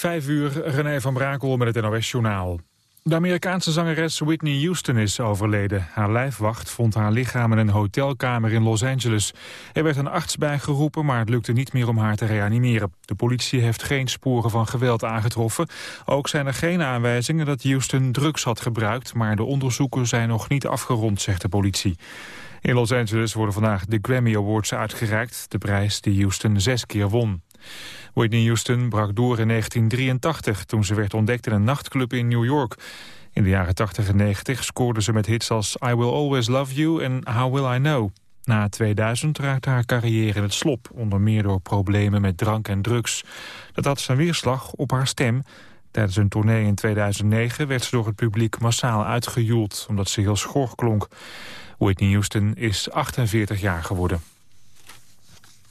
Vijf uur, René van Brakel met het NOS-journaal. De Amerikaanse zangeres Whitney Houston is overleden. Haar lijfwacht vond haar lichaam in een hotelkamer in Los Angeles. Er werd een arts bijgeroepen, maar het lukte niet meer om haar te reanimeren. De politie heeft geen sporen van geweld aangetroffen. Ook zijn er geen aanwijzingen dat Houston drugs had gebruikt... maar de onderzoeken zijn nog niet afgerond, zegt de politie. In Los Angeles worden vandaag de Grammy Awards uitgereikt... de prijs die Houston zes keer won. Whitney Houston brak door in 1983 toen ze werd ontdekt in een nachtclub in New York. In de jaren 80 en 90 scoorde ze met hits als I Will Always Love You en How Will I Know. Na 2000 raakte haar carrière in het slop, onder meer door problemen met drank en drugs. Dat had zijn weerslag op haar stem. Tijdens een tournee in 2009 werd ze door het publiek massaal uitgejoeld, omdat ze heel schor klonk. Whitney Houston is 48 jaar geworden.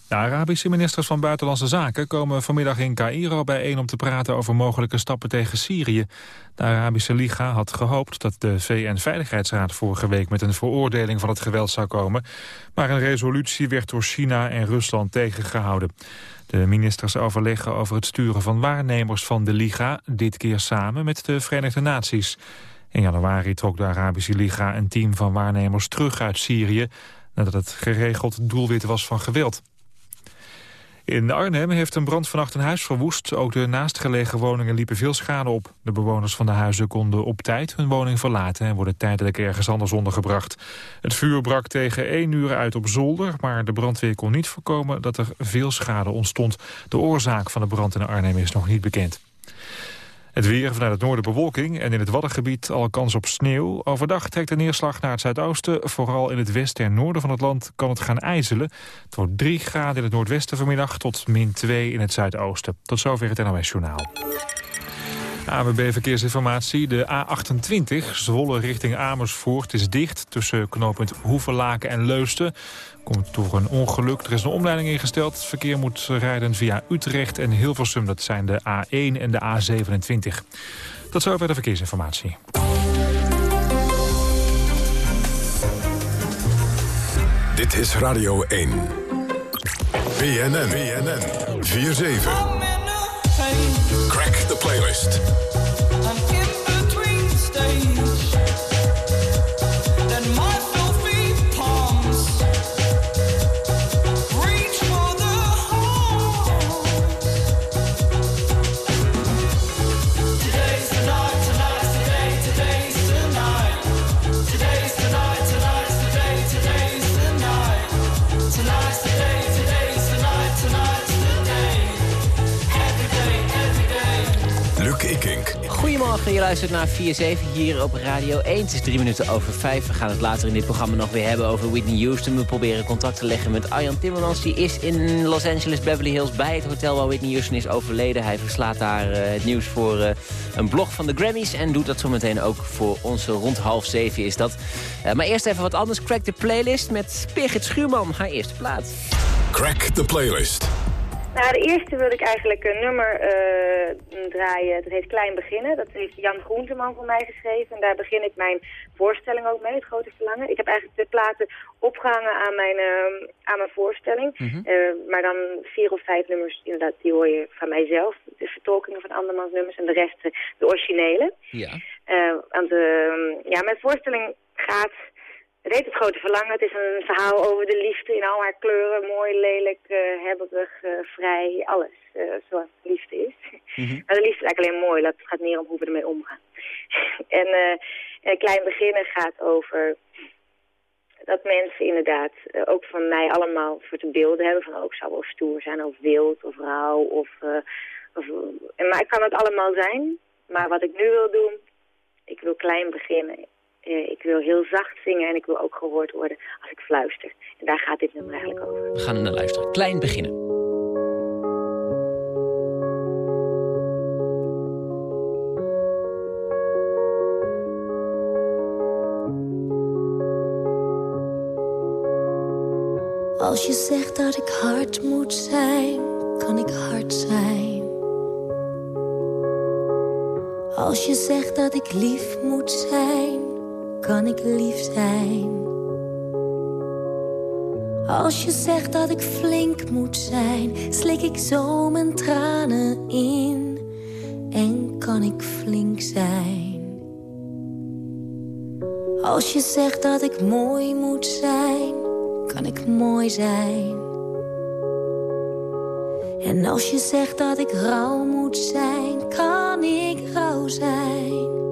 De Arabische ministers van Buitenlandse Zaken komen vanmiddag in Cairo bijeen om te praten over mogelijke stappen tegen Syrië. De Arabische Liga had gehoopt dat de VN-veiligheidsraad vorige week met een veroordeling van het geweld zou komen. Maar een resolutie werd door China en Rusland tegengehouden. De ministers overleggen over het sturen van waarnemers van de Liga, dit keer samen met de Verenigde Naties. In januari trok de Arabische Liga een team van waarnemers terug uit Syrië... nadat het geregeld doelwit was van geweld. In Arnhem heeft een brand vannacht een huis verwoest. Ook de naastgelegen woningen liepen veel schade op. De bewoners van de huizen konden op tijd hun woning verlaten... en worden tijdelijk ergens anders ondergebracht. Het vuur brak tegen één uur uit op zolder... maar de brandweer kon niet voorkomen dat er veel schade ontstond. De oorzaak van de brand in Arnhem is nog niet bekend. Het weer vanuit het noorden bewolking en in het Waddengebied al kans op sneeuw. Overdag trekt de neerslag naar het zuidoosten. Vooral in het westen en noorden van het land kan het gaan ijzelen. Het wordt 3 graden in het noordwesten vanmiddag tot min 2 in het zuidoosten. Tot zover het NOS Journaal. ABB Verkeersinformatie. De A28, Zwolle richting Amersfoort, is dicht... tussen knooppunt Hoevenlaken en Leusden. Komt door een ongeluk. Er is een omleiding ingesteld. Het verkeer moet rijden via Utrecht en Hilversum. Dat zijn de A1 en de A27. Tot zover de verkeersinformatie. Dit is Radio 1. BNN. BNN. 4-7. Crack the playlist. Goedemorgen, je luistert naar 4-7 hier op Radio 1. Het is drie minuten over vijf. We gaan het later in dit programma nog weer hebben over Whitney Houston. We proberen contact te leggen met Arjan Timmermans. Die is in Los Angeles, Beverly Hills, bij het hotel waar Whitney Houston is overleden. Hij verslaat daar uh, het nieuws voor uh, een blog van de Grammys. En doet dat zometeen ook voor onze rond half zeven is dat. Uh, maar eerst even wat anders. Crack de playlist met Birgit Schuurman, haar eerste plaat. Crack the playlist. Nou, de eerste wil ik eigenlijk een nummer uh, draaien. Dat heet Klein Beginnen. Dat heeft Jan Groenteman voor mij geschreven. En daar begin ik mijn voorstelling ook mee, het grote verlangen. Ik heb eigenlijk de platen opgehangen aan mijn, uh, aan mijn voorstelling. Mm -hmm. uh, maar dan vier of vijf nummers, inderdaad, die hoor je van mijzelf. De vertolkingen van andermans nummers en de rest de originele. Ja. want ja, mijn voorstelling gaat het heet Het Grote Verlangen. Het is een verhaal over de liefde in al haar kleuren. Mooi, lelijk, uh, hebberig, uh, vrij, alles uh, zoals liefde is. Mm -hmm. Maar de liefde is eigenlijk alleen mooi. Het gaat meer om hoe we ermee omgaan. en een klein beginnen gaat over dat mensen inderdaad ook van mij allemaal soort beelden hebben. Van ook oh, zou wel stoer zijn of wild of rauw. Of, of, maar ik kan het allemaal zijn. Maar wat ik nu wil doen, ik wil klein beginnen uh, ik wil heel zacht zingen en ik wil ook gehoord worden als ik fluister. En daar gaat dit nummer eigenlijk over. We gaan er naar luisteren. Klein beginnen. Als je zegt dat ik hard moet zijn, kan ik hard zijn. Als je zegt dat ik lief moet zijn kan ik lief zijn. Als je zegt dat ik flink moet zijn, slik ik zo mijn tranen in. kan ik flink zijn. Als je zegt dat ik mooi moet zijn, kan ik mooi zijn. En als je zegt dat ik rauw moet zijn, kan ik rauw zijn.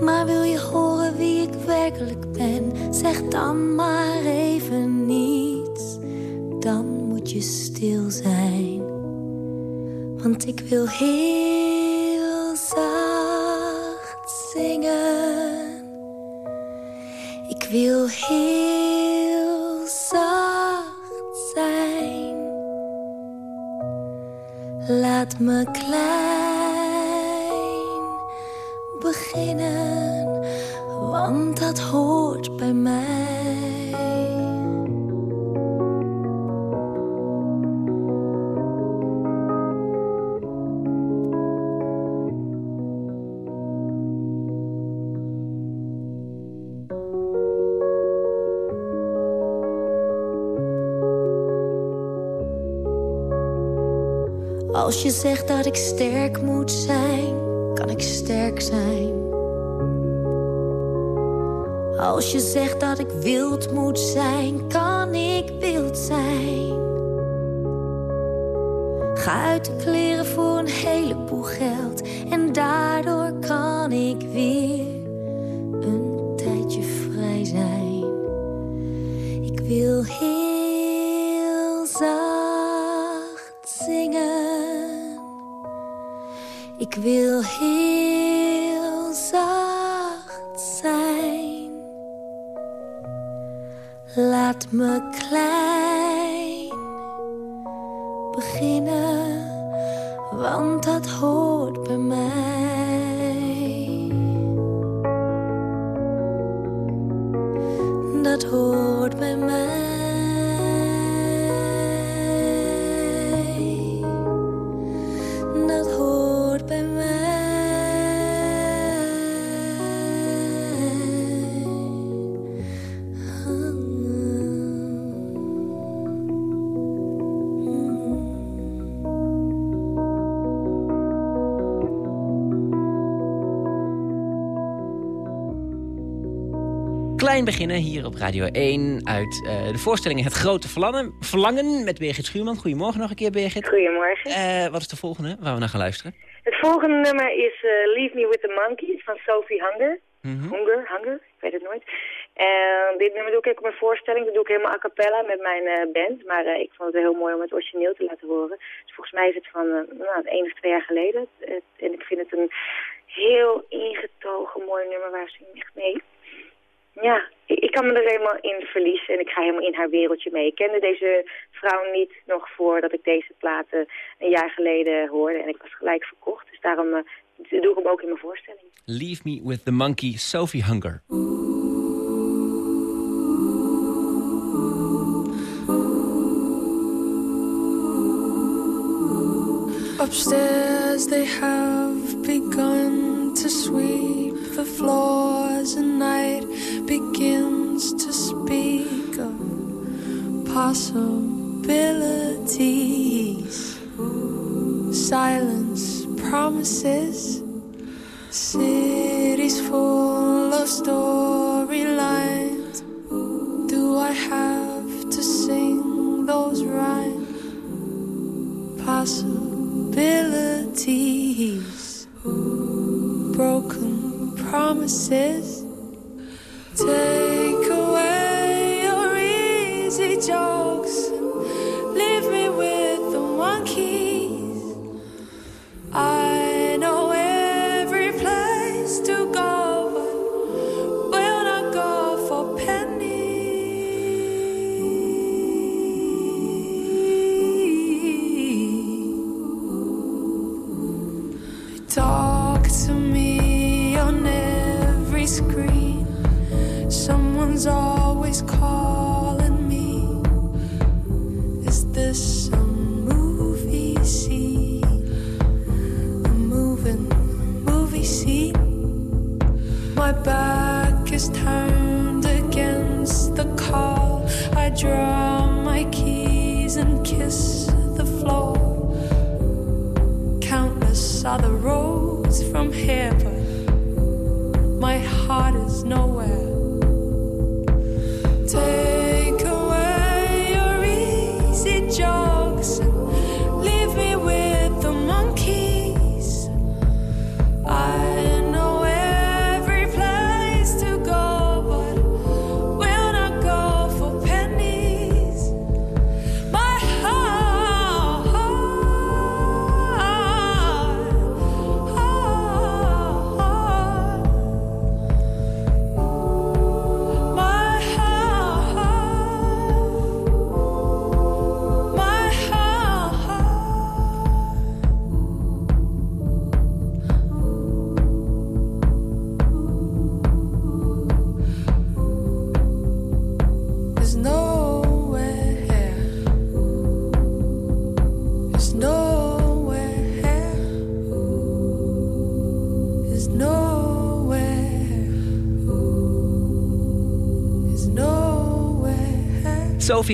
Maar wil je horen wie ik werkelijk ben, zeg dan maar even niets. Dan moet je stil zijn, want ik wil heel zacht zingen. Ik wil heel zacht zijn. Laat me klein ik sterk moet zijn, kan ik sterk zijn. Als je zegt dat ik wild moet zijn, kan ik wild zijn. Ga uit de kleren Klein beginnen hier op Radio 1 uit eh, de voorstelling Het Grote Verlangen, Verlangen met Birgit Schuurman. Goedemorgen nog een keer, Birgit. Goedemorgen. Eh, wat is de volgende waar we naar gaan luisteren? Het volgende nummer is eh, Leave Me With The Monkeys van Sophie Hunger. Mhm. Hunger, Hunger, ik weet het nooit. En dit nummer doe ik ook op mijn voorstelling. Dat doe ik helemaal a cappella met mijn band. Maar ik vond het heel mooi om het origineel te laten horen. Dus volgens mij is het van nou, één of twee jaar geleden. Het- en ik vind het een heel ingetogen mooi nummer waar ze echt mee. Ja, ik, kan me er helemaal in verliezen en ik ga helemaal in haar wereldje mee. Ik kende deze vrouw niet nog voordat ik deze platen een jaar geleden hoorde. En ik was gelijk verkocht. Dus daarom eh, doe ik hem ook in mijn voorstelling. Leave Me With The Monkey, Sophie Hunger. Upstairs they have begun to sweep the floors and night begins to speak of possibilities. Silence promises cities full of storylines. Do I have to sing those rhymes? possibilities, broken promises. Take away your easy jokes leave me with the monkeys. I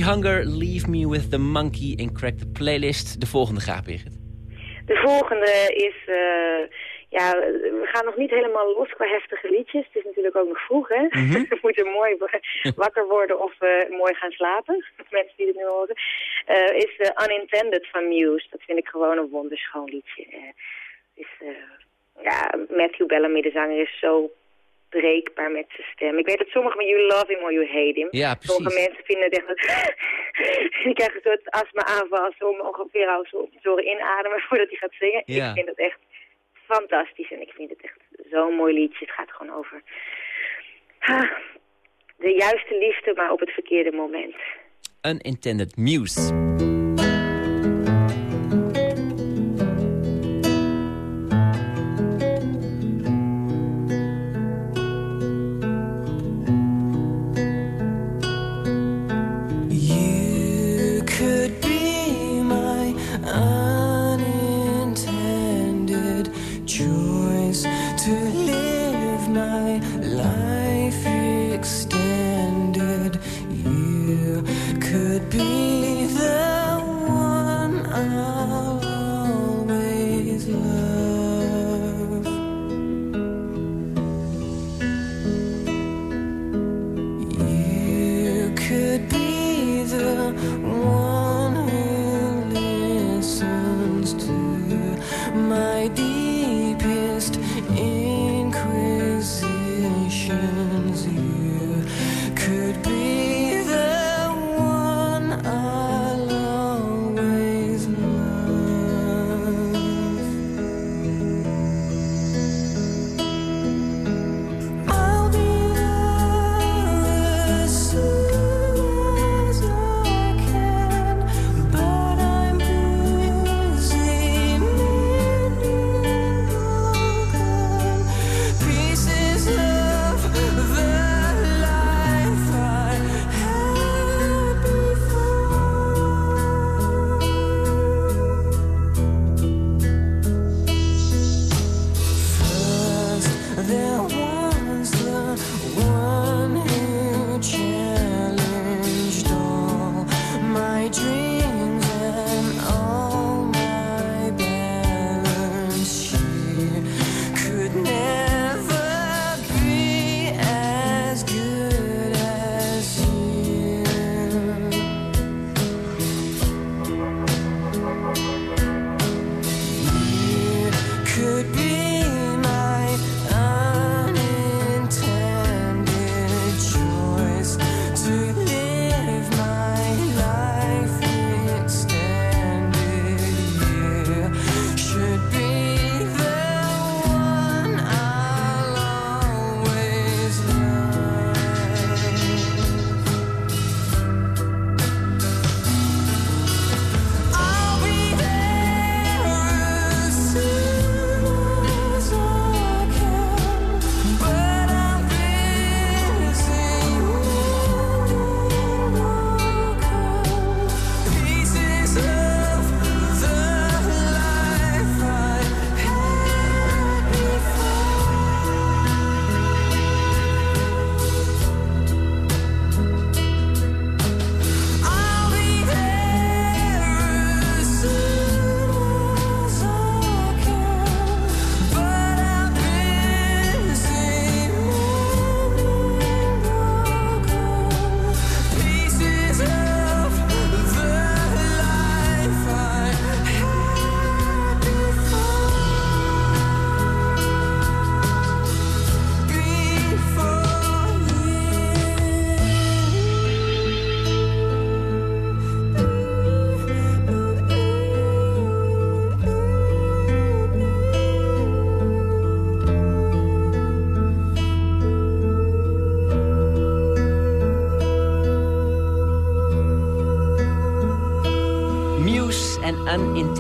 Hunger, Leave Me With The Monkey en Crack the Playlist. De volgende graag, Birgit. De volgende is, eh, ja, we gaan nog niet helemaal los qua heftige liedjes. Het is natuurlijk ook nog vroeg, hè. we moeten mooi wa- wakker worden of eh, mooi gaan slapen. Mensen die het nu horen. Eh, is eh, Unintended van Muse. Dat vind ik gewoon een wonderschoon liedje. Eh, is, eh, ja, Matthew Bellamy, de zanger, is zo breekbaar met zijn stem. Ik weet dat sommigen van you love him or you hate him. Ja, precies. Sommige mensen vinden het echt... Die krijgen een soort astma-aanval als ze om ongeveer als ze op inademen voordat hij gaat zingen. Ja. Ik vind het echt fantastisch en ik vind het echt zo'n mooi liedje. Het gaat gewoon over ah, de juiste liefde, maar op het verkeerde moment. Unintended Muse.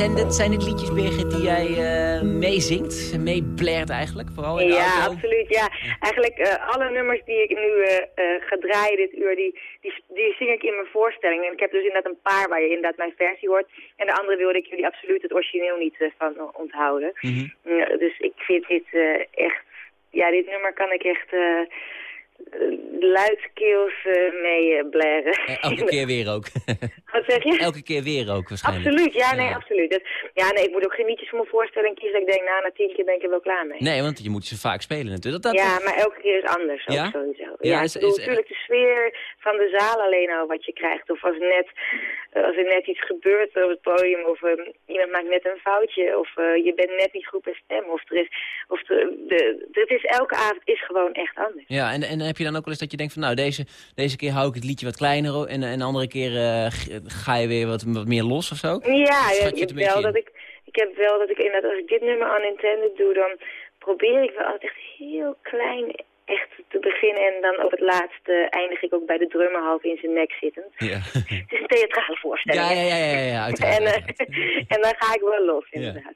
Unintended. Zijn dit liedjes, Birgit, die jij uh, meezingt? Meeblert eigenlijk, vooral in de Ja, auto? absoluut. Ja. Eigenlijk eh, alle nummers die ik nu eh, eh, ga draaien dit uur, die, die, die zing ik in mijn voorstelling. En ik heb dus inderdaad een paar waar je inderdaad mijn versie hoort. En de andere wilde ik jullie absoluut het origineel niet eh, van onthouden. Mhm. Ja, dus ik vind dit eh, echt... Ja, dit nummer kan ik echt eh eh, luidkeels eh, mee eh, blaren. Eh, elke keer weer ook. Wat zeg je? elke keer weer ook waarschijnlijk. Absoluut, ja, nee, absoluut. Dat, ja, nee, ik moet ook geen liedjes voor mijn voorstelling kiezen. dat Ik denk, nou, na tien keer ben ik er wel klaar mee. Nee, want je moet ze vaak spelen natuurlijk. Dat, dat, Ja, maar elke keer is anders ook Ja? sowieso. Ja, Ja, is- ik bedoel, is- natuurlijk de sfeer van de zaal alleen al wat je krijgt. Of als, net, als er net iets gebeurt op het podium. Of eh, iemand maakt net een foutje. Of je bent net niet goed bij stem. Of er is, of de, de, het is, elke avond is gewoon echt anders. Ja, en, en heb je dan ook wel eens dat je denkt van... nou, deze, deze keer hou ik het liedje wat kleiner... en, en de andere keer eh, ga je weer wat, wat meer los of zo? Ja, ja ik, wel dat ik, ik heb wel dat ik inderdaad, als ik dit nummer unintended doe, dan probeer ik wel altijd echt heel klein echt te beginnen. En dan op het laatste eindig ik ook bij de drummer half in zijn nek zittend. Ja, Het is een theatrale voorstelling. ja, ja, ja, ja, ja uiteraard. En, eh, uiteraard. en dan ga ik wel los, inderdaad.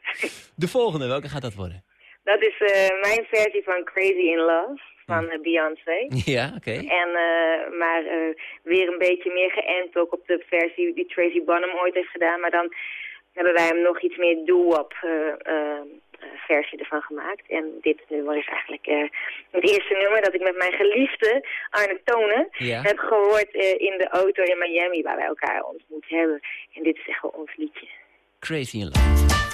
De volgende, welke gaat dat worden? Dat is eh, mijn versie van Crazy in Love van eh, Beyoncé. Ja, oké. En, eh, maar eh, weer een beetje meer geënt ook op de versie die Tracy Bonham ooit heeft gedaan. Maar dan hebben wij hem nog iets meer doo-wop versie ervan gemaakt. En dit nummer is eigenlijk het eerste nummer dat ik met mijn geliefde Arne Tonen Ja. heb gehoord eh, in de auto in Miami waar wij elkaar ontmoet hebben. En dit is echt wel ons liedje. Crazy in Love.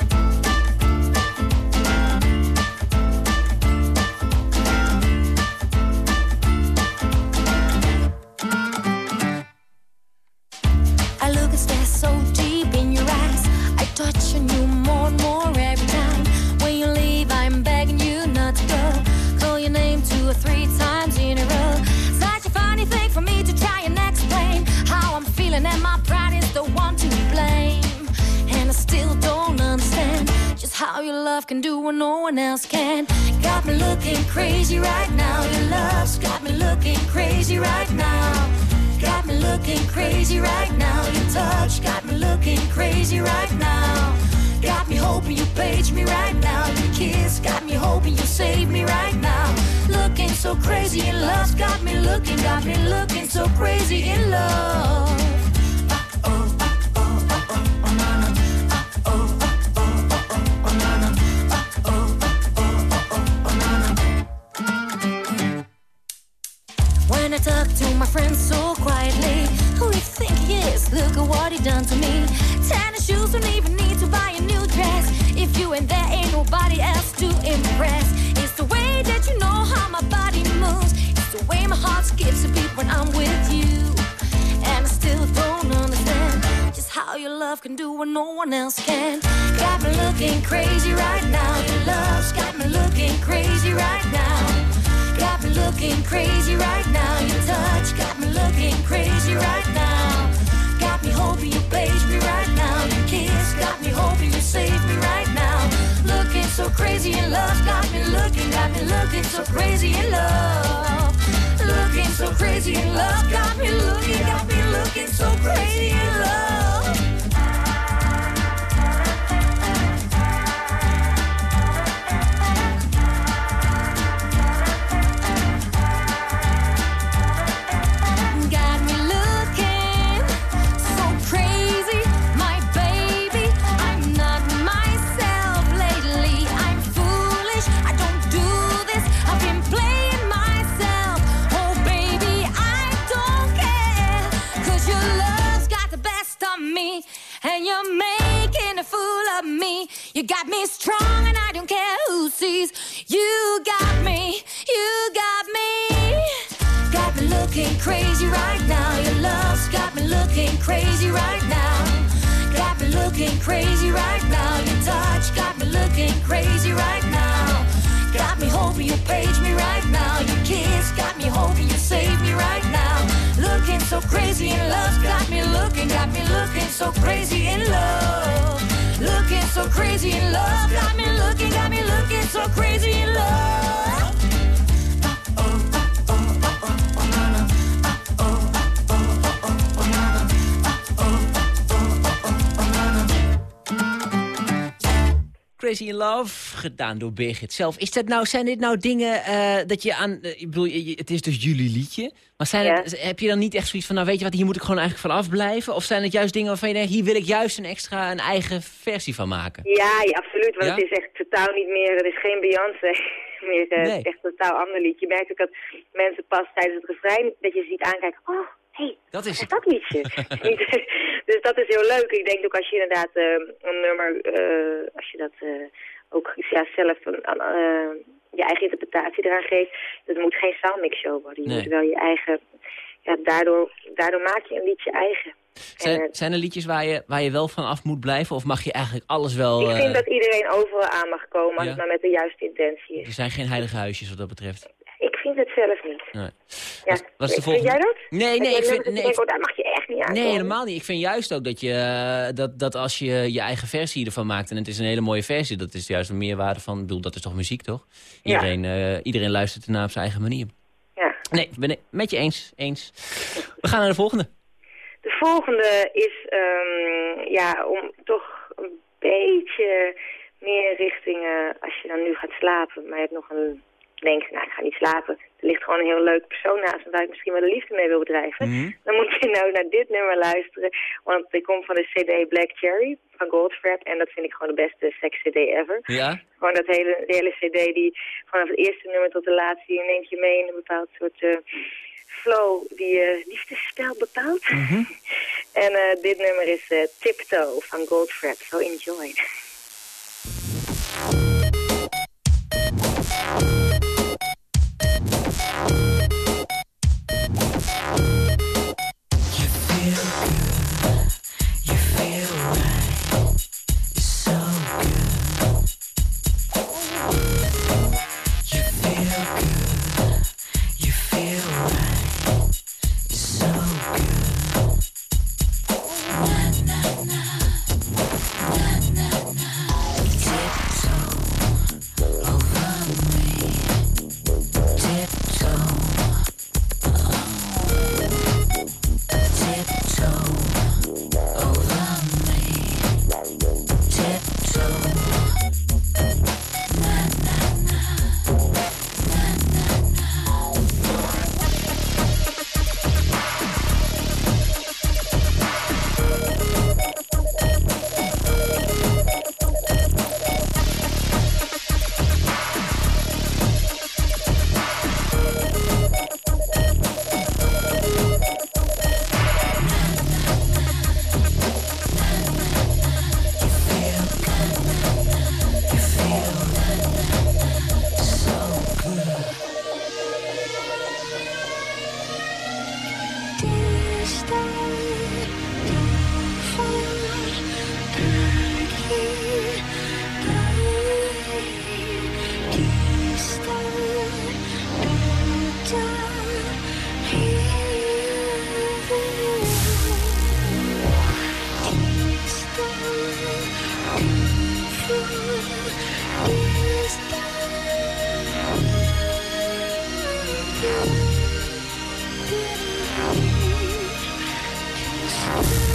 Your love can do what no one else can. Got me looking crazy right now. Your love's got me looking crazy right now. Got me looking crazy right now. Your touch got me looking crazy right now. Got me hoping you page me right now. Your kiss got me hoping you save me right now. Looking so crazy in love. Got me looking, got me looking so crazy in love. I talk to my friends so quietly, who do you think he is? Look at what he done to me. Tennis shoes don't even need to buy a new dress. If you ain't there, ain't nobody else to impress. It's the way that you know how my body moves. It's the way my heart skips a beat when I'm with you. And I still don't understand just how your love can do what no one else can. Got me looking crazy right now. Your love's got me looking crazy right now. Got me looking crazy right now. Your touch got me looking crazy right now. Got me hoping you page me right now. Your kiss got me hoping you save me right now. Looking so crazy in love. Got me looking, got me looking so crazy in love. Looking so crazy in love. Got me looking, got me looking so crazy in love. You got me strong, and I don't care who sees. You got me. You got me. Got me looking crazy right now. Your love's got me looking crazy right now. Got me looking crazy right now. Your touch got me looking crazy right now. Got me hoping you page me right now. Your kiss got me hoping you save me right now. Looking so crazy in love. Got me looking, got me looking so crazy in love. Looking so crazy in love. Got me looking, got me looking so crazy in love. Crazy in Love, gedaan door Birgit zelf. Is dat nou, zijn dit nou dingen eh, dat je aan... eh, ik bedoel, het is dus jullie liedje. Maar zijn Ja. het, heb je dan niet echt zoiets van... nou weet je wat, hier moet ik gewoon eigenlijk van afblijven? Of zijn het juist dingen waarvan je denkt... hier wil ik juist een extra, een eigen versie van maken? Ja, ja, absoluut. Want Ja? het is echt totaal niet meer, het is geen Beyoncé meer. eh, Nee. Het is echt een totaal ander liedje. Je merkt ook dat mensen pas tijdens het refrein, dat je ze ziet aankijken. Oh, hey, Dat is het. dat liedje? Dus dat is heel leuk. Ik denk ook als je inderdaad eh, een nummer, eh, als je dat eh, ook ja, zelf een, eh, je eigen interpretatie eraan geeft. Dat moet geen soundmix show worden. Je Nee. moet wel je eigen, ja, daardoor, daardoor maak je een liedje eigen. En, Zijn, zijn er liedjes waar je, waar je wel van af moet blijven? Of mag je eigenlijk alles wel... ik vind dat iedereen overal aan mag komen als Ja? het maar met de juiste intentie is. Er zijn geen heilige huisjes wat dat betreft. Ik vind het zelf niet. Nee. Ja. Is de Vind volgende? jij dat? Nee, nee, ik vind- nee, denkt, oh, daar mag je echt niet aankomen. Nee, helemaal niet. Ik vind juist ook dat, je, eh, dat, dat als je je eigen versie ervan maakt... en het is een hele mooie versie, dat is juist een meerwaarde van... Ik bedoel, dat is toch muziek, toch? Iedereen, eh, iedereen luistert ernaar op zijn eigen manier. Ja. Nee, ben ik met je eens. eens. We gaan naar de volgende. De volgende is, ehm, ja, om toch een beetje meer richting, als je dan nu gaat slapen, maar je hebt nog een, denk, nou, ik ga niet slapen. Er ligt gewoon een heel leuk persoon naast me waar ik misschien wel de liefde mee wil bedrijven. Mhm. Dan moet je nou naar dit nummer luisteren, want ik kom van de cd Black Cherry van Goldfrapp en dat vind ik gewoon de beste seks cd ever. Ja? Gewoon dat hele, de hele cd die vanaf het eerste nummer tot de laatste, die neemt je mee in een bepaald soort eh, flow die je liefdesspel bepaalt. en eh, dit nummer is eh, Tiptoe van Goldfrapp, so enjoy. Thank you.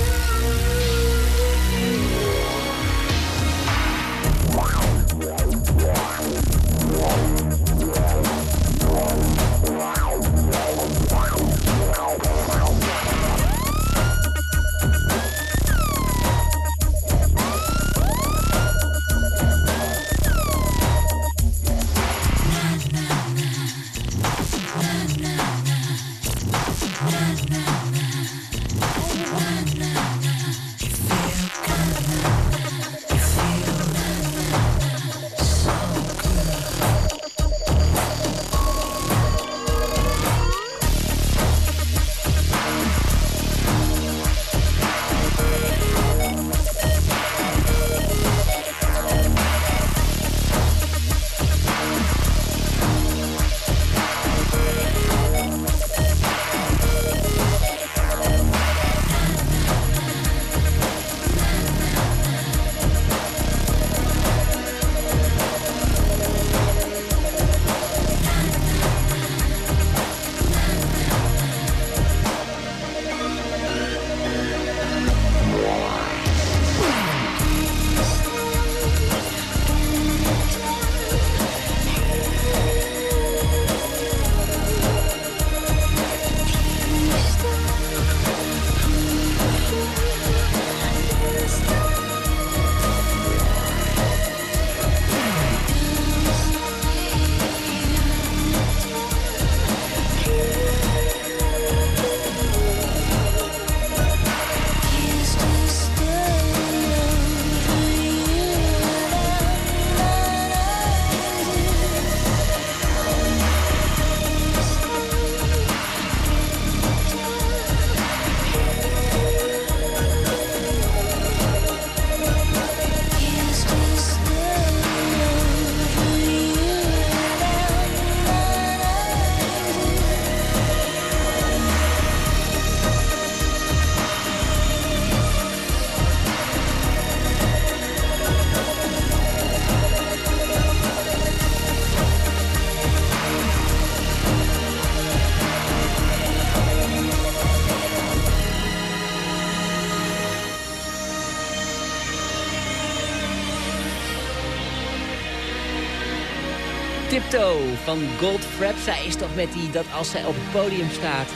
Tiptoe van Goldfrapp. Zij is toch met die, dat als zij op het podium staat...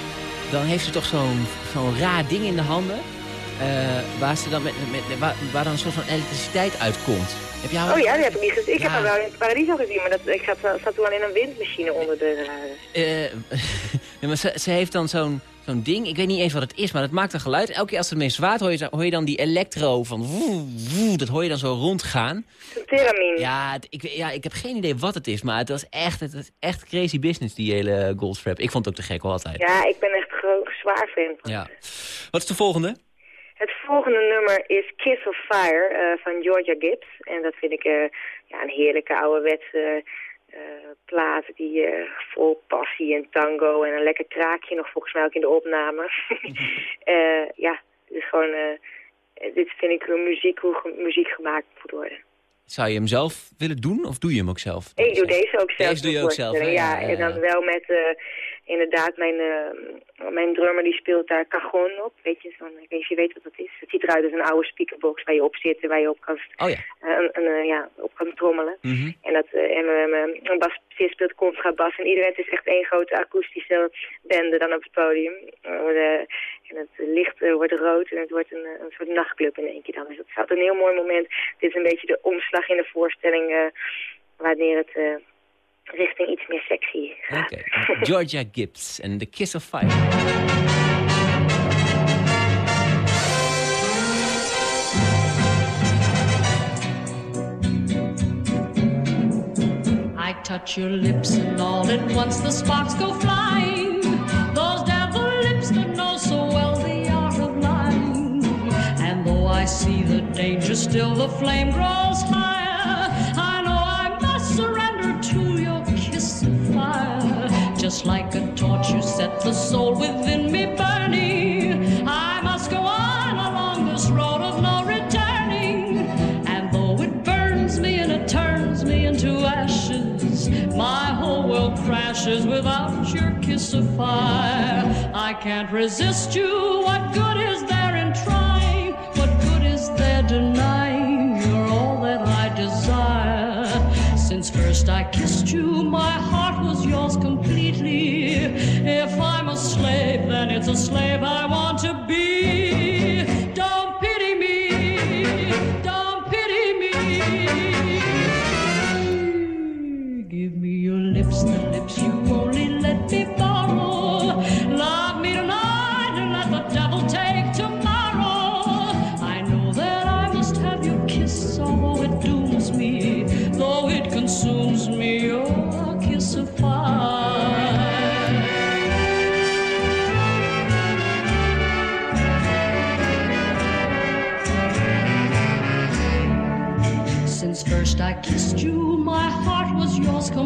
dan heeft ze toch zo'n zo'n raar ding in de handen... eh, waar, ze dan met, met, waar, waar dan een soort van elektriciteit uitkomt. Heb jij Oh ja, die heb ik niet gezien. Ik heb hem wel in het Paradiso gezien, maar dat, ik zat, zat toen al in een windmachine onder de... ja, maar ze, ze heeft dan zo'n zo'n ding, ik weet niet eens wat het is, maar het maakt een geluid. Elke keer als het ermee zwaait, hoor je, hoor je dan die elektro van woe, woe, dat hoor je dan zo rondgaan. theramine. Ja, het- ik, ja, ik heb geen idee wat het is, maar het was echt, het was echt crazy business, die hele Goldstrap. Ik vond het ook te gek, hoor, altijd. Ja, ik ben echt groot, zwaar fan. van. Ja. Wat is de volgende? Het volgende nummer is Kiss of Fire eh, van Georgia Gibbs. En dat vind ik eh, ja, een heerlijke ouderwetse eh plaat die eh, vol passie en tango en een lekker kraakje nog volgens mij ook in de opname. Eh, ja, is gewoon, dit vind ik een muziek, hoe muziek gemaakt moet worden. Zou je hem zelf willen doen, of doe je hem ook zelf? Ik doe deze ook zelf. Deze doe je ook zelf? Ja, Ja, ja, en dan wel met inderdaad mijn, eh, mijn drummer die speelt daar cajon op. Weet je, zo'n, ik weet niet of je weet wat dat is. Het ziet eruit als een oude speakerbox waar je op zit en waar je op kan, Oh ja. eh, een, een, eh, ja, op kan trommelen. Mhm. En, dat, eh, en mijn bassist speelt contrabas en iedereen is echt één grote akoestische bende dan op het podium. En het licht wordt rood en het wordt een, een soort nachtclub in één keer dan. Dus dat is altijd een heel mooi moment. Dit is een beetje de omslag in de voorstelling wanneer het richting iets meer sexy gaat. Oké. Georgia Gibbs en The Kiss of Fire. I touch your lips and all at once the sparks go flying. Those devil lips that know so well the art of lying. And though I see the danger, still the flame grows higher. Just like a torch, you set the soul within me burning. I must go on along this road of no returning. And though it burns me and it turns me into ashes, my whole world crashes without your kiss of fire. I can't resist you. What good is there slave, then it's a slave I want to be.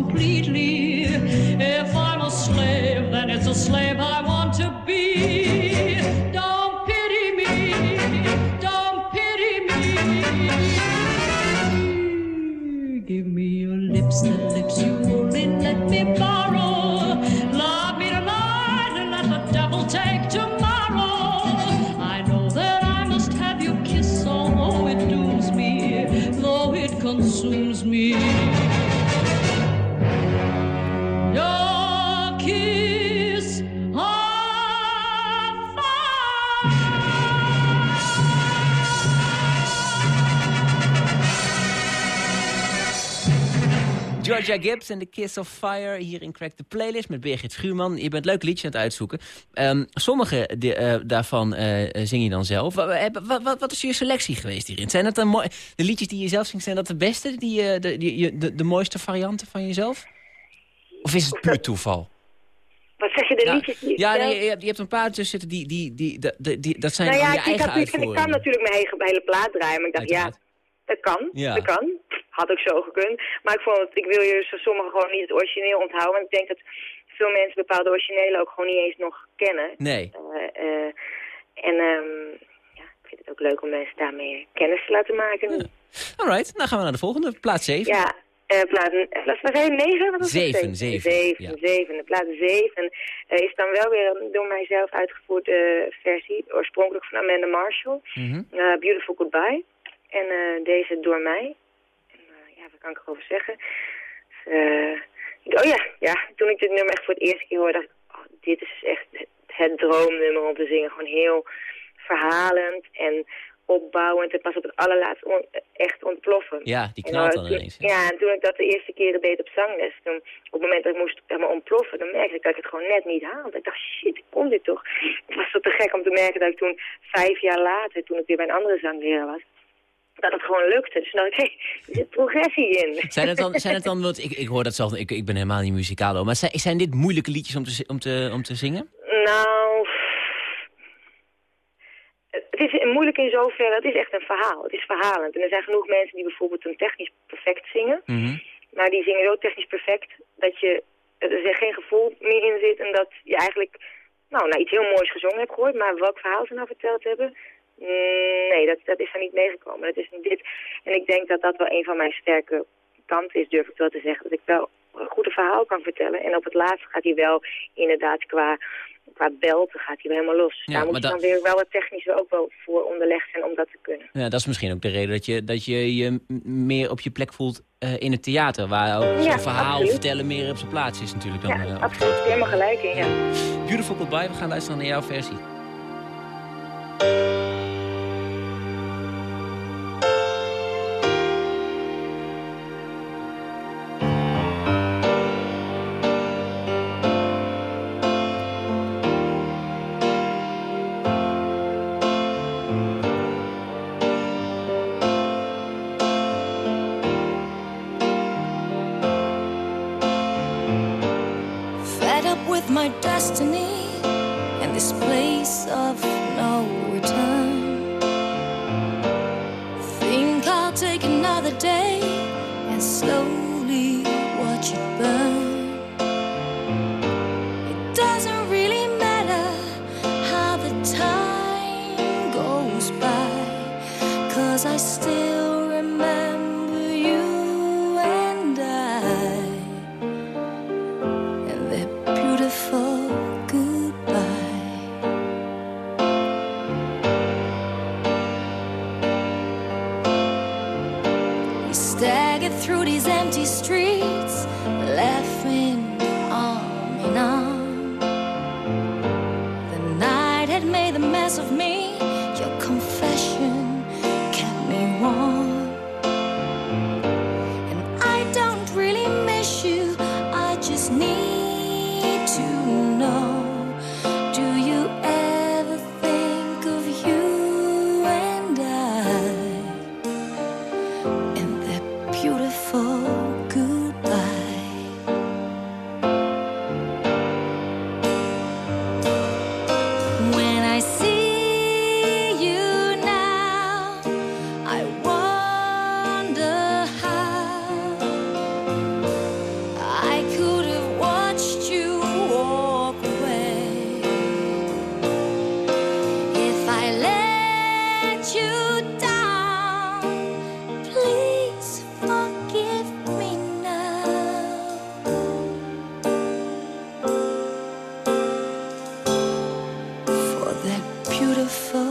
Was Georgia Gibbs en The Kiss of Fire hier in Crack the Playlist met Birgit Schuurman. Je bent leuk liedje aan het uitzoeken. Ehm, sommige de, eh, daarvan eh, zing je dan zelf. Wa- wa- Wat, wat, wat is je selectie geweest hierin? Zijn dat de, mooi, de liedjes die je zelf zingt, zijn dat de beste? Die, eh, de, die, de, de mooiste varianten van jezelf? Of is het puur toeval? Wat zeg je, de Ja, liedjes die ja nee, je, hebt, je hebt een paar tussen zitten die, die, die, die, die, die- dat zijn nou ja, dan je ik, ik, eigen had, ik, kan natuurlijk mijn hele, mijn hele plaat draaien, maar ik dacht, ja, dat kan, Ja. dat kan. Had ook zo gekund. Maar ik vond het, ik wil je sommigen gewoon niet het origineel onthouden, want ik denk dat veel mensen bepaalde originelen ook gewoon niet eens nog kennen. Nee. Eh, eh, en ehm, ja, ik vind het ook leuk om mensen daarmee kennis te laten maken. Ja, Alright, dan gaan we naar de volgende. Plaats 7. ja plaat, plaat wat zei je, negen? Wat was? Zeven, zeven, Zeven, ja. zeven. De plaat zeven eh, is dan wel weer een door mijzelf uitgevoerde versie, oorspronkelijk van Amanda Marshall. Mhm. Beautiful Goodbye. En deze door mij. Eh, ja, wat kan ik erover zeggen? Eh, Ik- Oh ja, ja. Toen ik dit nummer echt voor het eerste keer hoorde, dacht ik, oh, dit is echt het, het droomnummer om te zingen. Gewoon heel verhalend en opbouwend en pas op het allerlaatst on- echt ontploffen. Ja, die knalt dan- dan ineens. hè. Ja, en toen ik dat de eerste keren deed op zangles, toen, op het moment dat ik moest helemaal ontploffen, dan merkte ik dat ik het gewoon net niet haalde. Ik dacht, shit, ik kon dit toch. Het was zo te gek om te merken dat ik toen, vijf jaar later, toen ik weer bij een andere zangleraar was, dat het gewoon lukte. Dus dacht ik, er zit progressie in. Zijn het dan, zijn het dan want ik, ik hoor dat zelf, ik, ik ben helemaal niet muzikaal, hoor, maar zijn, zijn dit moeilijke liedjes om te, om te, om te zingen? Nou, het is moeilijk in zoverre, het is echt een verhaal. Het is verhalend. En er zijn genoeg mensen die bijvoorbeeld een technisch perfect zingen. Mhm. Maar die zingen zo technisch perfect dat je er geen gevoel meer in zit. En dat je eigenlijk nou, naar iets heel moois gezongen hebt gehoord. Maar welk verhaal ze nou verteld hebben, nee, dat, dat is er niet meegekomen. Dat is niet dit. En ik denk dat dat wel een van mijn sterke kanten is, durf ik wel te zeggen. Dat ik wel een goede verhaal kan vertellen. En op het laatste gaat hij wel inderdaad qua, qua belten gaat hij wel helemaal los. Ja, Daar moet je dan weer wel wat technisch ook wel voor onderlegd zijn om dat te kunnen. Ja, dat is misschien ook de reden dat je dat je, je meer op je plek voelt eh, in het theater. Waar ook zo'n Ja, verhaal absoluut. vertellen meer op zijn plaats is natuurlijk dan... Ja, eh, absoluut. Helemaal gelijk in, ja. Beautiful Goodbye, we gaan luisteren naar jouw versie. My destiny and this place of no return. Think I'll take another day and slowly beautiful.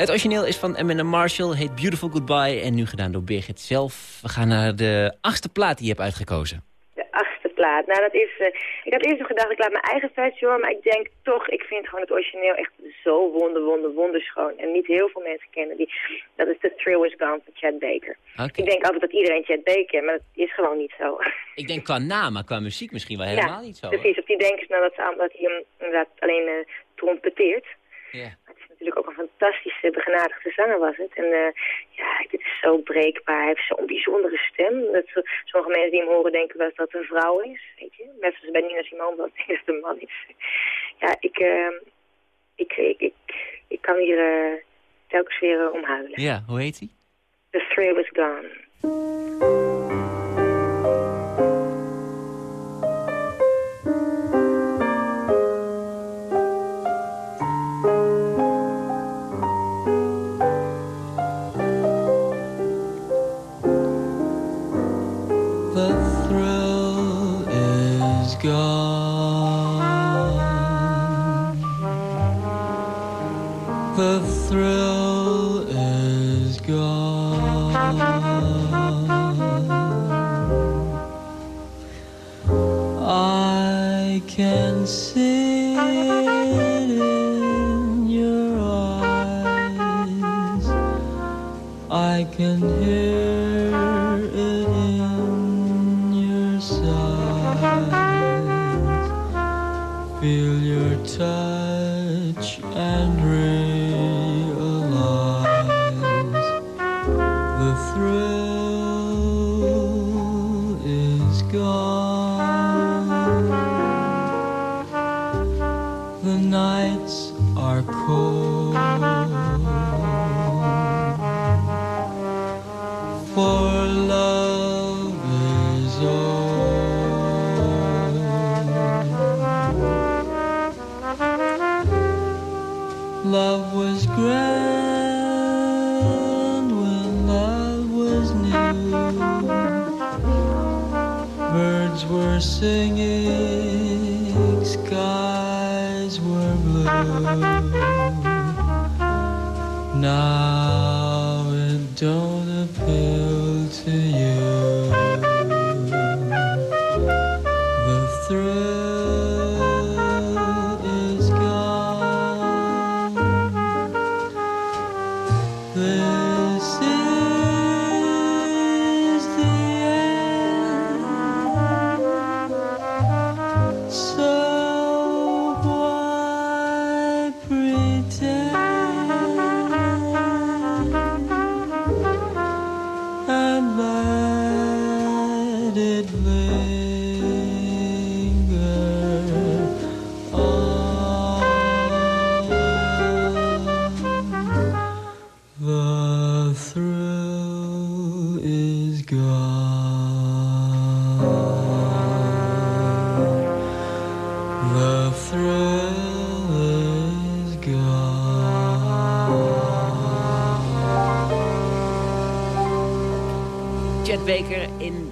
Het origineel is van Eminem Marshall, heet Beautiful Goodbye... en nu gedaan door Birgit zelf. We gaan naar de achtste plaat die je hebt uitgekozen. De achtste plaat. Nou, dat is... eh, ik had eerst nog gedacht, ik laat mijn eigen versie horen. Maar ik denk toch, ik vind gewoon het origineel echt zo wonder, wonder, wonderschoon. En niet heel veel mensen kennen die. Dat is The Thrill Is Gone van Chad Baker. Ik denk altijd dat iedereen Chad Baker kent, maar dat is gewoon niet zo. Ik denk qua naam, maar qua muziek misschien wel helemaal niet zo. precies. Op die denken nou dat, ze, aan- dat hij hem inderdaad alleen eh, trompeteert. Ja. Natuurlijk ook een fantastische, begenadigde zanger was het. En eh, ja, dit is zo breekbaar. Hij heeft zo'n bijzondere stem. Dat zo- sommige mensen die hem horen denken wel dat het een vrouw is. Weet je? Net zoals bij Nina Simone dat dat het een man is. Ja, ik, eh, ik, ik, ik, ik kan hier eh, telkens weer eh, om huilen. Ja, hoe heet hij? The thrill is gone.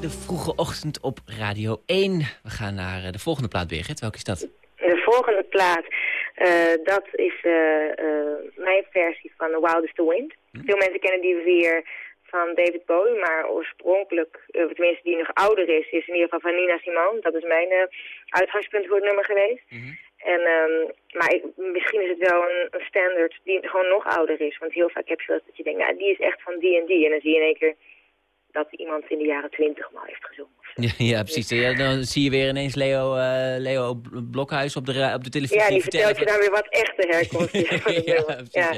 De vroege ochtend op Radio 1. We gaan naar eh, de volgende plaat, Birgit. Welke is dat? De volgende plaat, eh, dat is eh, mijn versie van The Wildest the Wind. Veel mensen kennen die weer van David Bowie, maar oorspronkelijk, tenminste die nog ouder is, is in ieder geval van Nina Simone. Dat is mijn uitgangspunt voor het nummer geweest. En, ehm, maar ik, misschien is het wel een, een standaard die gewoon nog ouder is. Want heel vaak heb je wel dat je denkt, nou, die is echt van die en die. En dan zie je in één keer dat iemand in de jaren twintig mal heeft gezongen. Ja, ja precies. Ja, dan zie je weer ineens Leo, eh, Leo Blokhuis op de, op de televisie Ja, die vertelt je dan weer wat echte herkomst is van het Ja, precies, Ja.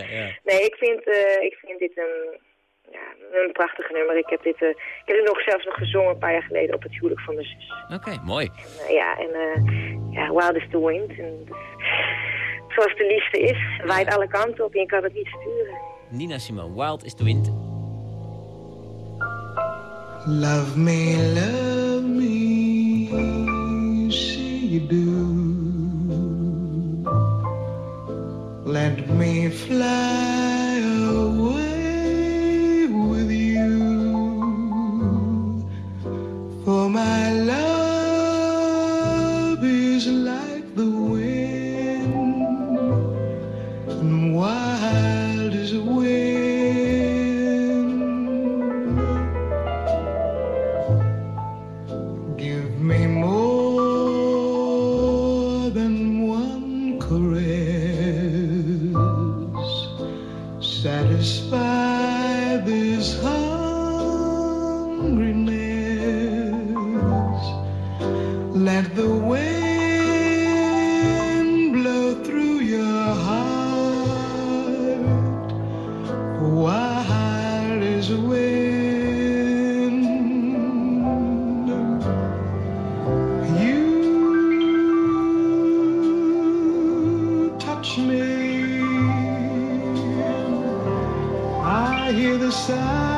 Nee, ik vind, eh, ik vind dit een, ja, een prachtig nummer. Ik heb, dit, eh, ik heb dit nog zelfs nog gezongen een paar jaar geleden op het huwelijk van mijn zus. Oké, mooi. Ja, en ja, Wild is the Wind. En dus, zoals de liefde is, waait alle kanten op en je kan het niet sturen. Nina Simone, Wild is the Wind. Love me, love me, see you do. Let me fly away with you. For my love I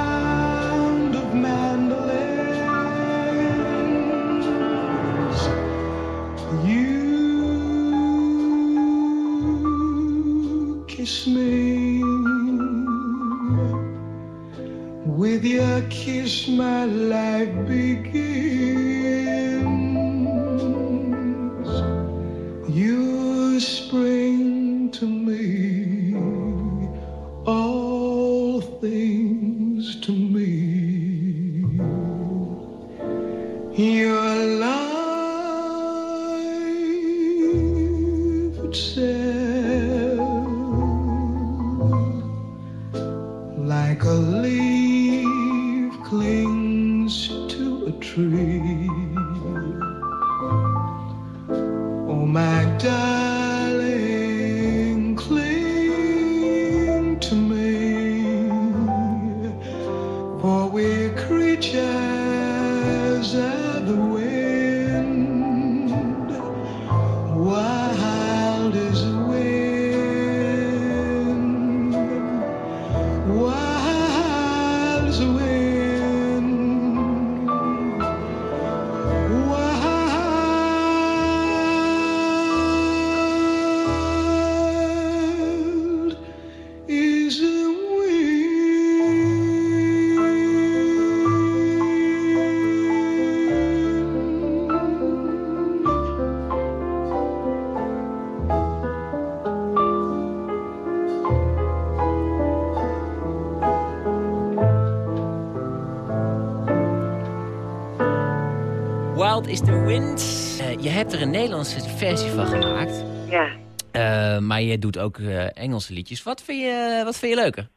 Wild is the Wind. Eh, je hebt er een Nederlandse versie van gemaakt. Ja. Eh, maar je doet ook eh, Engelse liedjes. Wat vind, je, wat vind je leuker?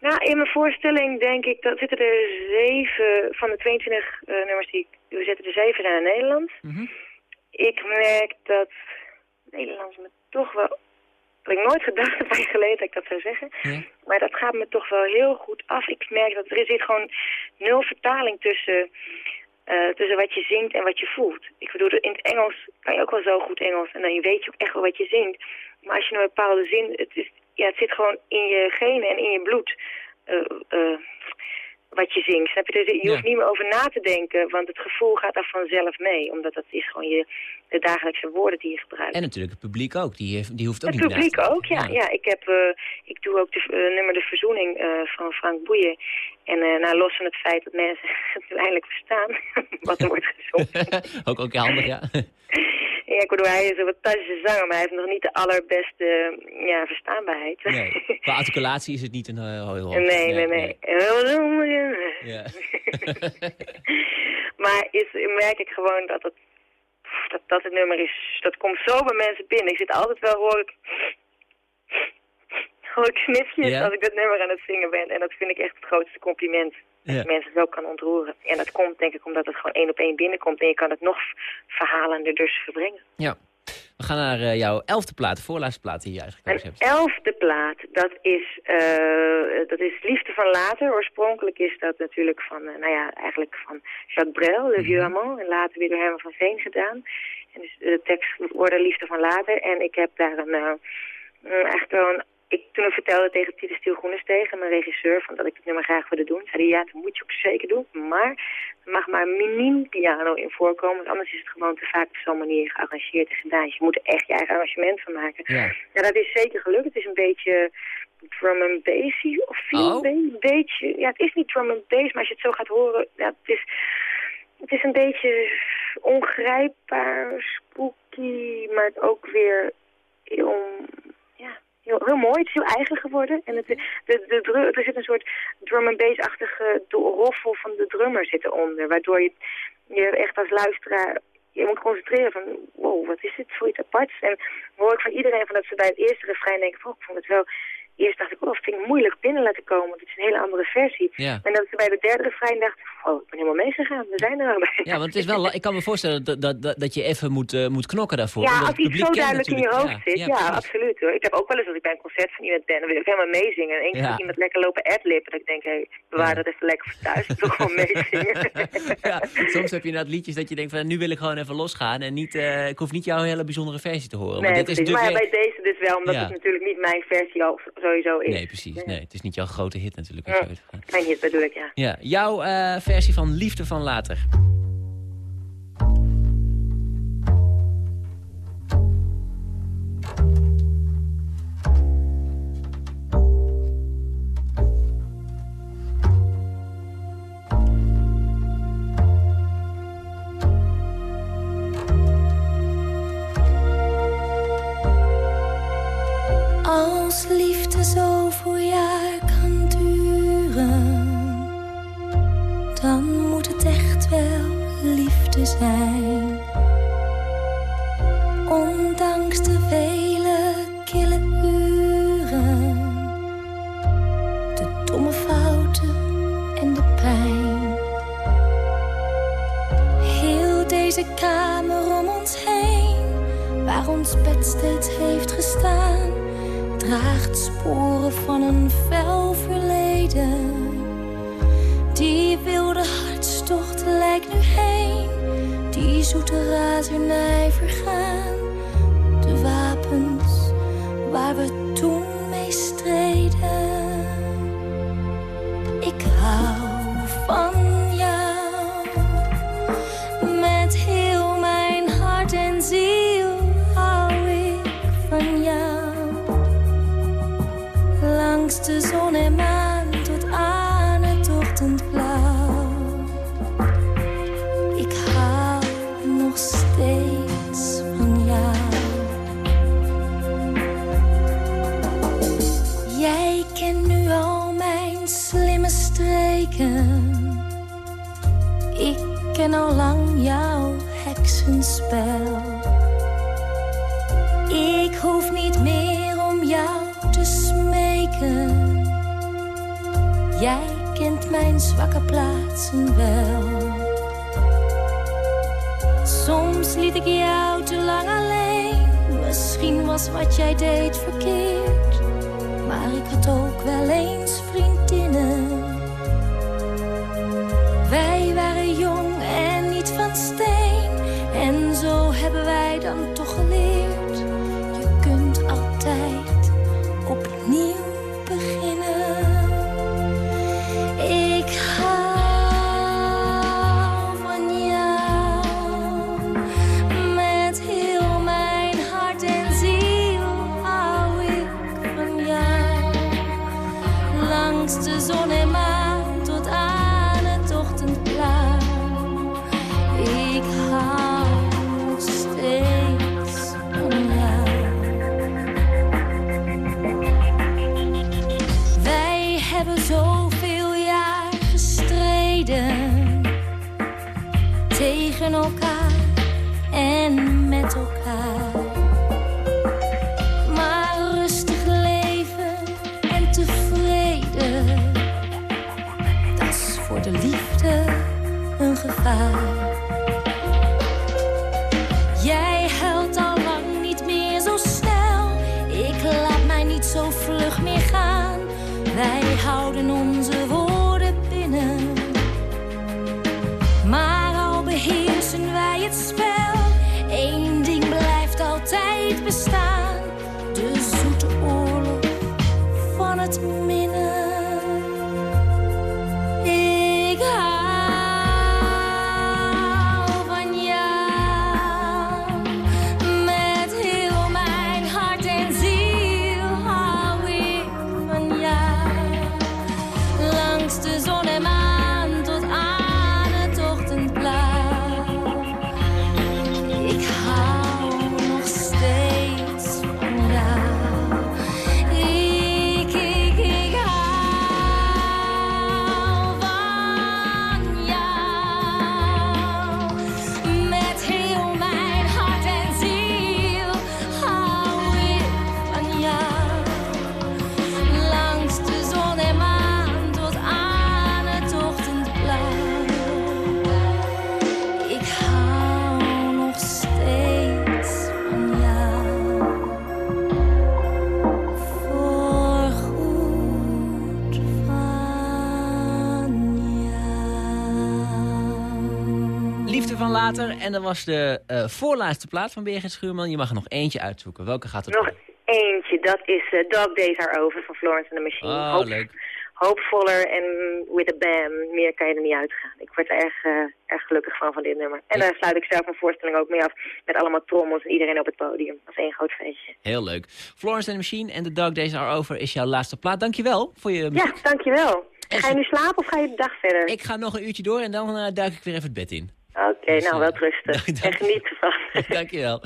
Nou, in mijn voorstelling denk ik, dat zitten er zeven van de 22 eh, nummers die ik we zetten er zeven zijn in Nederland. Ik merk dat Nederlands me toch wel, dat ik nooit gedacht bij geleden dat ik dat zou zeggen. Maar dat gaat me toch wel heel goed af. Ik merk dat er zit gewoon nul vertaling tussen, eh, tussen wat je zingt en wat je voelt. Ik bedoel, in het Engels kan je ook wel zo goed Engels en dan weet je ook echt wel wat je zingt. Maar als je een bepaalde zin, het, is, ja, het zit gewoon in je genen en in je bloed. eh, wat je zingt. Snap je? Dus je Ja. hoeft niet meer over na te denken, want het gevoel gaat daar vanzelf mee. Omdat dat is gewoon je, de dagelijkse woorden die je gebruikt. En natuurlijk het publiek ook. Die, heeft, die hoeft ook Het niet na te publiek ook, ja. ja. ik, heb, eh, ik doe ook de eh, nummer De Verzoening eh, van Frank Boeien. En nou, los van het feit dat mensen het nu eindelijk verstaan wat er wordt gezongen. ook, ook handig, ja. Bedoel, hij is een fantastische zanger, maar hij heeft nog niet de allerbeste eh, ja, verstaanbaarheid. Nee. Qua articulatie is het niet een eh, heel hoog. nee, nee, nee. Ja. maar is, merk ik gewoon dat het, dat, dat het nummer is, dat komt zo bij mensen binnen. Ik zit altijd wel, hoor ik, hoor ik snifjes Ja? als ik dat nummer aan het zingen ben. En dat vind ik echt het grootste compliment. Dat je mensen zo kan ontroeren. En dat komt denk ik omdat het gewoon één op één binnenkomt. En je kan het nog verhalender dus verbrengen. ja. We gaan naar eh, jouw elfde plaat, de voorlaatste plaat die je Een hebt. elfde plaat, dat is, eh, dat is Liefde van Later. Oorspronkelijk is dat natuurlijk van, eh, nou ja, eigenlijk van Jacques Brel, Le Vieux Amant. En later weer door Herman van Veen gedaan. En dus de tekst wordt Liefde van Later. En ik heb daar een, mm, eigenlijk wel een... Ik, toen ik vertelde tegen Pieter Stiel Groenesteegen, mijn regisseur, van dat ik het nummer graag wilde doen, zei hij, ja, dat moet je ook zeker doen. Maar er mag maar miniem piano in voorkomen, want anders is het gewoon te vaak op zo'n manier gearrangeerd en gedaan. Dus je moet er echt je eigen arrangement van maken. Ja. Dat is zeker gelukt. Het is een beetje drum and bassy of feel Oh. een beetje. Ja, het is niet drum and bass, maar als je het zo gaat horen, ja, het is, het is een beetje ongrijpbaar, spooky, maar ook weer heel, heel, heel mooi. Het is heel eigen geworden. En het, de, de dru- er zit een soort drum and bass-achtige roffel van de drummer zit eronder, waardoor je, je echt als luisteraar je moet concentreren van, wow, wat is dit voor iets aparts? En hoor ik van iedereen van dat ze bij het eerste refrein denken oh, ik vond het wel eerst dacht ik, oh, vind ik moeilijk binnen laten komen. Want het is een hele andere versie. Ja. En dat ik bij de derde dacht, oh, ik ben helemaal meegegaan. We zijn er al bij. Ja, want het is wel, ik kan me voorstellen dat, dat, dat, dat je even moet, eh, moet knokken daarvoor. Ja, als iets zo duidelijk in je hoofd zit. Ja, absoluut hoor. Ik heb ook wel eens als ik bij een concert van iemand ben, dan wil ik helemaal meezingen. En zie ik iemand lekker lopen adlippen, dat ik denk, hé, hey, bewaar dat even lekker voor thuis. Ik wil gewoon meezingen. ja, soms heb je inderdaad liedjes dat je denkt van nu wil ik gewoon even losgaan en niet, eh, ik hoef niet jouw hele bijzondere versie te horen. Nee, want dit is. Maar bij deze dus wel, omdat het natuurlijk niet mijn versie al sowieso is. Nee, precies. Nee, het is niet jouw grote hit natuurlijk. Ja. Mijn hit bedoel ik, ja. Ja, jouw eh, versie van Liefde van Later. Als liefde zoveel jaar kan duren, dan moet het echt wel liefde zijn. Ondanks dan En dat was de eh, voorlaatste plaat van Birgit Schuurman. Je mag er nog eentje uitzoeken. Welke gaat er Nog eentje, dat is eh, Dog Days Are Over van Florence and the Machine. Oh, Hoop- leuk. Hoopvoller en with a bam. Meer kan je er niet uitgaan. Ik word er erg, eh, erg gelukkig van, van dit nummer. En daar sluit ik zelf mijn voorstelling ook mee af. Met allemaal trommels en iedereen op het podium. Dat is één groot feestje. Heel leuk. Florence and the Machine en The Dog Days Are Over is jouw laatste plaat. Dankjewel voor je Ja, muziek. dankjewel. Ga je nu slapen of ga je de dag verder? Ik ga nog een uurtje door en dan duik ik weer even het bed in. Oké, Dus, nou eh, wel rustig. dank- En dank- geniet ervan. Dankjewel.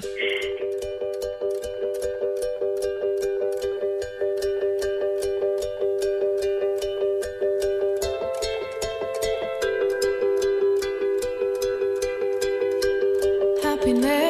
Happiness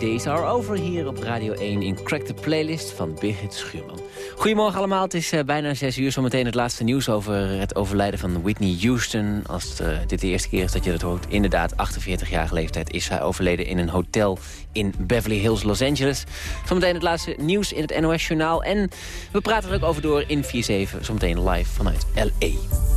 Days Are Over hier op Radio 1 in Crack the Playlist van Birgit Schuurman. Goedemorgen allemaal, het is eh, bijna 6 uur. Zometeen het laatste nieuws over het overlijden van Whitney Houston. Als eh, dit de eerste keer is dat je dat hoort. Inderdaad, 48-jarige leeftijd is hij overleden in een hotel in Beverly Hills, Los Angeles. Zometeen het laatste nieuws in het NOS Journaal. En we praten er ook over door in 4-7, zometeen live vanuit L.A.